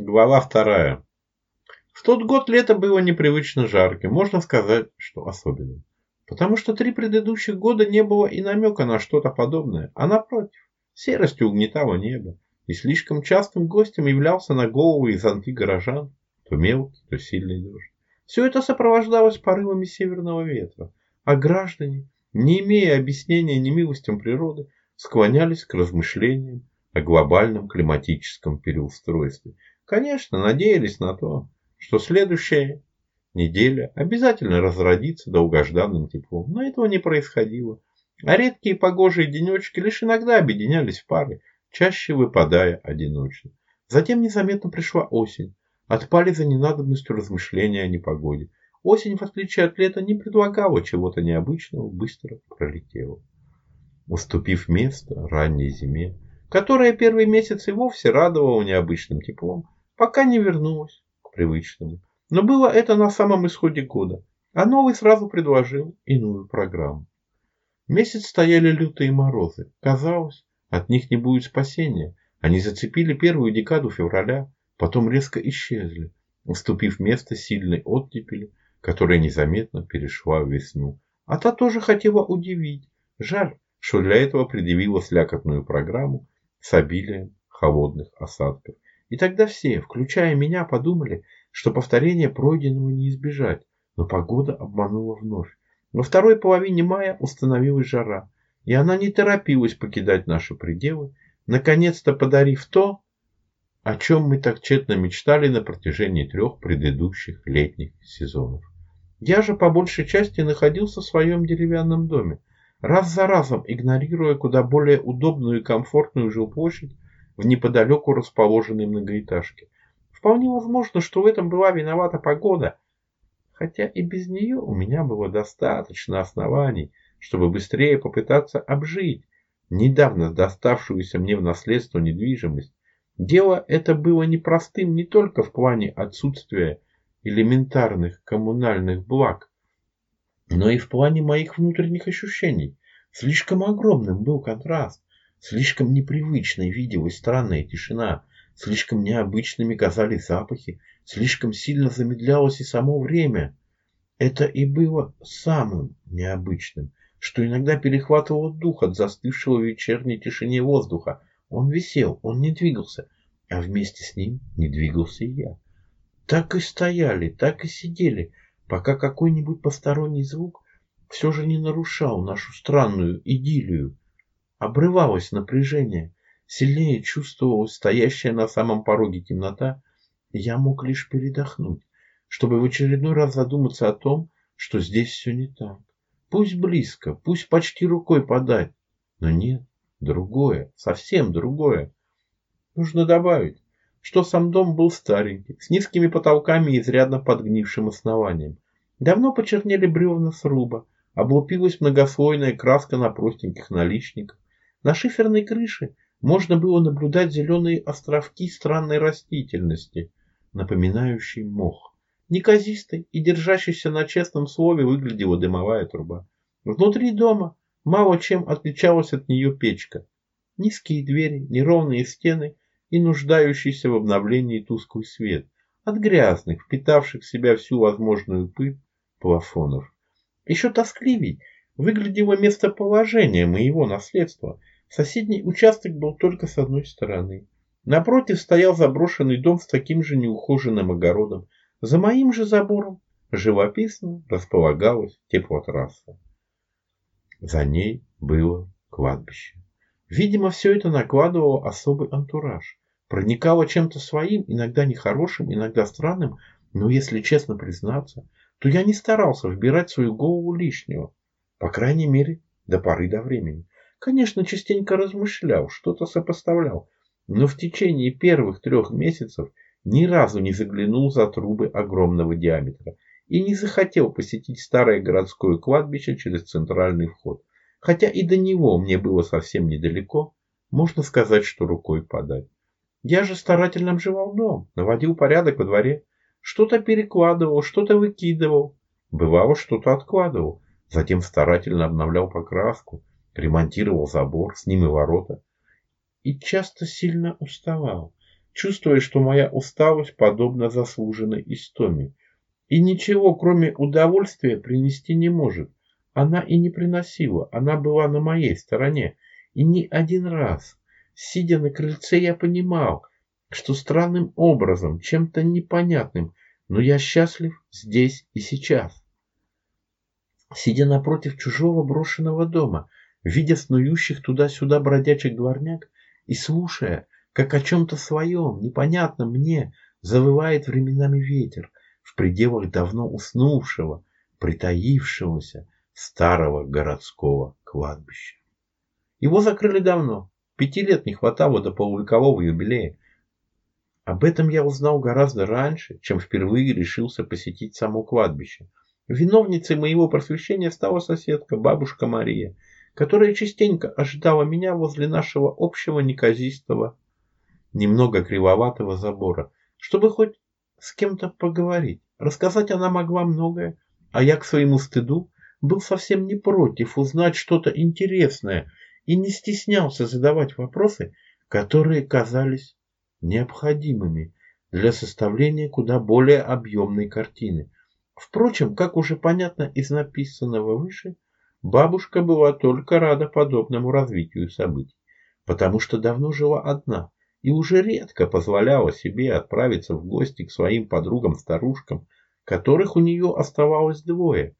Глава вторая. В тот год лето было непривычно жарким, можно сказать, что особенным. Потому что три предыдущих года не было и намека на что-то подобное, а напротив, серость угнетала небо, и слишком частым гостем являлся на голову из зонты горожан то мелкий, то сильный дождь. Все это сопровождалось порывами северного ветра, а граждане, не имея объяснения немилостям природы, склонялись к размышлениям о глобальном климатическом переустройстве. Конечно, надеялись на то, что следующая неделя обязательно разродится долгожданным теплом, но этого не происходило. А редкие погожие денечки лишь иногда объединялись в пары, чаще выпадая одиночно. Затем незаметно пришла осень. Отпали за ненадобностью размышления о непогоде. Осень, в отличие от лета, не предлагала чего-то необычного, быстро пролетела. Уступив место ранней зиме, которая первый месяц и вовсе радовала необычным теплом, пока не вернулась к привычному. Но было это на самом исходе года, а новый сразу предложил иную программу. Месяц стояли лютые морозы. Казалось, от них не будет спасения. Они зацепили первую декаду февраля, потом резко исчезли, уступив место сильной оттепели, которая незаметно перешла в весну. А та тоже хотела удивить. Жаль, что для этого предъявила слякотную программу с обилием холодных осадков. И тогда все, включая меня, подумали, что повторение пройденного не избежать. Но погода обманула вновь. Во второй половине мая установилась жара, и она не торопилась покидать наши пределы, наконец-то подарив то, о чем мы так тщетно мечтали на протяжении трех предыдущих летних сезонов. Я же по большей части находился в своем деревянном доме, раз за разом игнорируя куда более удобную и комфортную жилплощадь в неподалеку расположенной многоэтажке. Вполне возможно, что в этом была виновата погода, хотя и без нее у меня было достаточно оснований, чтобы быстрее попытаться обжить недавно доставшуюся мне в наследство недвижимость Дело это было непростым не только в плане отсутствия элементарных коммунальных благ, но и в плане моих внутренних ощущений. Слишком огромным был контраст, слишком непривычной виделась странная тишина, слишком необычными казались запахи, слишком сильно замедлялось и само время. Это и было самым необычным, что иногда перехватывало дух от застывшего в вечерней тишине воздуха, он висел, он не двигался, а вместе с ним не двигался и я. Так и стояли, так и сидели, пока какой-нибудь посторонний звук все же не нарушал нашу странную идиллию. Обрывалось напряжение, сильнее чувствовалась стоящая на самом пороге темнота, я мог лишь передохнуть, чтобы в очередной раз задуматься о том, что здесь все не так. Пусть близко, пусть почти рукой подать, но нет, Другое, совсем другое. Нужно добавить, что сам дом был старенький, с низкими потолками и изрядно подгнившим основанием. Давно почернели бревна сруба, облупилась многослойная краска на простеньких наличниках. На шиферной крыше можно было наблюдать зеленые островки странной растительности, напоминающей мох. Неказистой и держащейся на честном слове выглядела дымовая труба. Внутри дома Мало чем отличалась от нее печка. Низкие двери, неровные стены и нуждающийся в обновлении тусклый свет от грязных, впитавших в себя всю возможную пыль плафонов. Еще тоскливей выглядело местоположение моего наследства. Соседний участок был только с одной стороны. Напротив стоял заброшенный дом с таким же неухоженным огородом. За моим же забором живописно располагалась теплотрасса. За ней было кладбище. Видимо, все это накладывало особый антураж. Проникало чем-то своим, иногда нехорошим, иногда странным, но если честно признаться, то я не старался вбирать в свою голову лишнего. По крайней мере, до поры до времени. Конечно, частенько размышлял, что-то сопоставлял, но в течение первых трех месяцев ни разу не заглянул за трубы огромного диаметра – и не захотел посетить старое городское кладбище через центральный вход. Хотя и до него мне было совсем недалеко, можно сказать, что рукой подать. Я же старательно обживал дом, наводил порядок во дворе, что-то перекладывал, что-то выкидывал, бывало, что-то откладывал, затем старательно обновлял покраску, ремонтировал забор, с ним и ворота. И часто сильно уставал. чувствуя, что моя усталость подобна заслуженной истоме. И ничего, кроме удовольствия, принести не может. Она и не приносила, она была на моей стороне. И ни один раз, сидя на крыльце, я понимал, что странным образом, чем-то непонятным, но я счастлив здесь и сейчас. Сидя напротив чужого брошенного дома, видя снующих туда-сюда бродячих дворняк и слушая, как о чем-то своем, непонятном мне, завывает временами ветер в пределах давно уснувшего, притаившегося старого городского кладбища. Его закрыли давно, пяти лет не хватало до полувекового юбилея. Об этом я узнал гораздо раньше, чем впервые решился посетить само кладбище. Виновницей моего просвещения стала соседка, бабушка Мария, которая частенько ожидала меня возле нашего общего неказистого немного кривоватого забора, чтобы хоть с кем-то поговорить. Рассказать она могла многое, а я к своему стыду был совсем не против узнать что-то интересное и не стеснялся задавать вопросы, которые казались необходимыми для составления куда более объемной картины. Впрочем, как уже понятно из написанного выше, бабушка была только рада подобному развитию событий, потому что давно жила одна, и уже редко позволяла себе отправиться в гости к своим подругам-старушкам, которых у нее оставалось двое,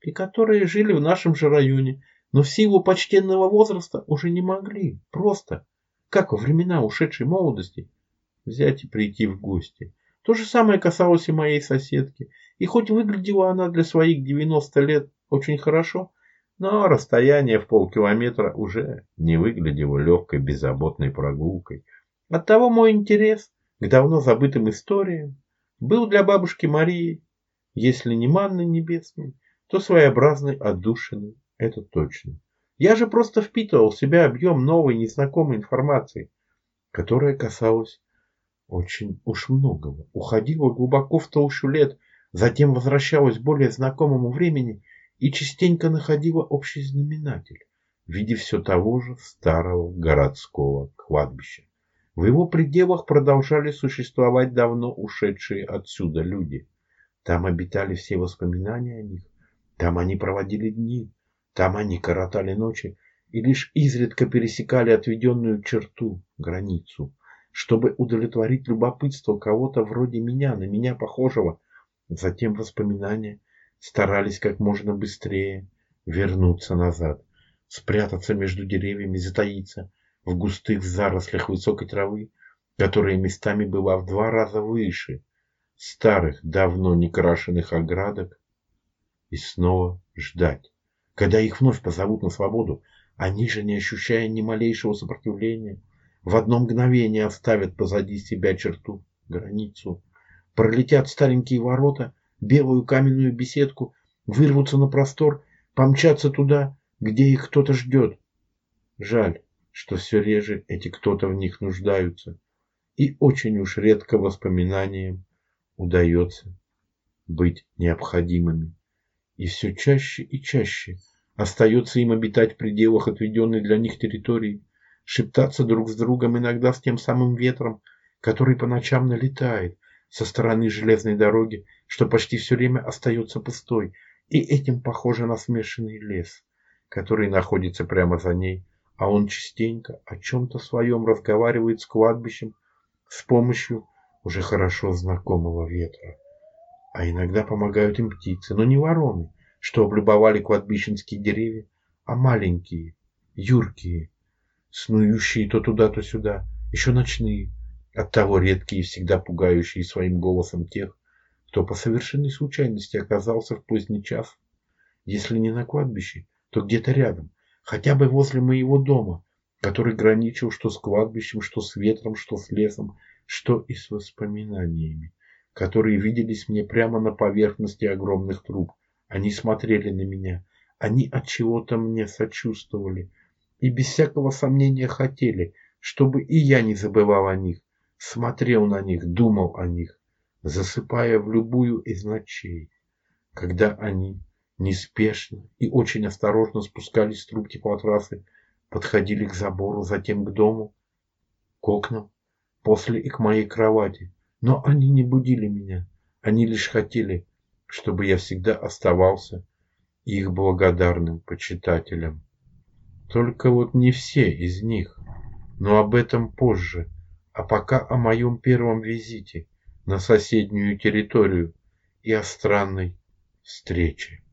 и которые жили в нашем же районе, но в силу почтенного возраста уже не могли просто, как во времена ушедшей молодости, взять и прийти в гости. То же самое касалось и моей соседки, и хоть выглядела она для своих 90 лет очень хорошо, но расстояние в полкилометра уже не выглядело легкой беззаботной прогулкой – Оттого мой интерес к давно забытым историям был для бабушки Марии, если не манной небесной, то своеобразной отдушиной, это точно. Я же просто впитывал в себя объем новой незнакомой информации, которая касалась очень уж многого, уходила глубоко в толщу лет, затем возвращалась к более знакомому времени и частенько находила общий знаменатель в виде все того же старого городского кладбища. В его пределах продолжали существовать давно ушедшие отсюда люди. Там обитали все воспоминания о них, там они проводили дни, там они коротали ночи и лишь изредка пересекали отведенную черту, границу, чтобы удовлетворить любопытство кого-то вроде меня, на меня похожего. Затем воспоминания старались как можно быстрее вернуться назад, спрятаться между деревьями, затаиться, в густых зарослях высокой травы, которая местами была в два раза выше старых, давно не крашенных оградок, и снова ждать, когда их вновь позовут на свободу, они же, не ощущая ни малейшего сопротивления, в одно мгновение оставят позади себя черту, границу, пролетят старенькие ворота, белую каменную беседку, вырвутся на простор, помчатся туда, где их кто-то ждет. Жаль, что все реже эти кто-то в них нуждаются, и очень уж редко воспоминаниям удается быть необходимыми. И все чаще и чаще остается им обитать в пределах отведенной для них территории, шептаться друг с другом иногда с тем самым ветром, который по ночам налетает со стороны железной дороги, что почти все время остается пустой, и этим похоже на смешанный лес, который находится прямо за ней, а он частенько о чем-то своем разговаривает с кладбищем с помощью уже хорошо знакомого ветра. А иногда помогают им птицы, но не вороны, что облюбовали кладбищенские деревья, а маленькие, юркие, снующие то туда, то сюда, еще ночные, оттого редкие и всегда пугающие своим голосом тех, кто по совершенной случайности оказался в поздний час, если не на кладбище, то где-то рядом, хотя бы возле моего дома, который граничил что с кладбищем, что с ветром, что с лесом, что и с воспоминаниями, которые виделись мне прямо на поверхности огромных труб. Они смотрели на меня, они от чего-то мне сочувствовали и без всякого сомнения хотели, чтобы и я не забывал о них, смотрел на них, думал о них, засыпая в любую из ночей, когда они неспешно и очень осторожно спускались с трубки по трассе, подходили к забору, затем к дому, к окнам, после и к моей кровати. Но они не будили меня, они лишь хотели, чтобы я всегда оставался их благодарным почитателем. Только вот не все из них, но об этом позже – а пока о моем первом визите на соседнюю территорию и о странной встрече.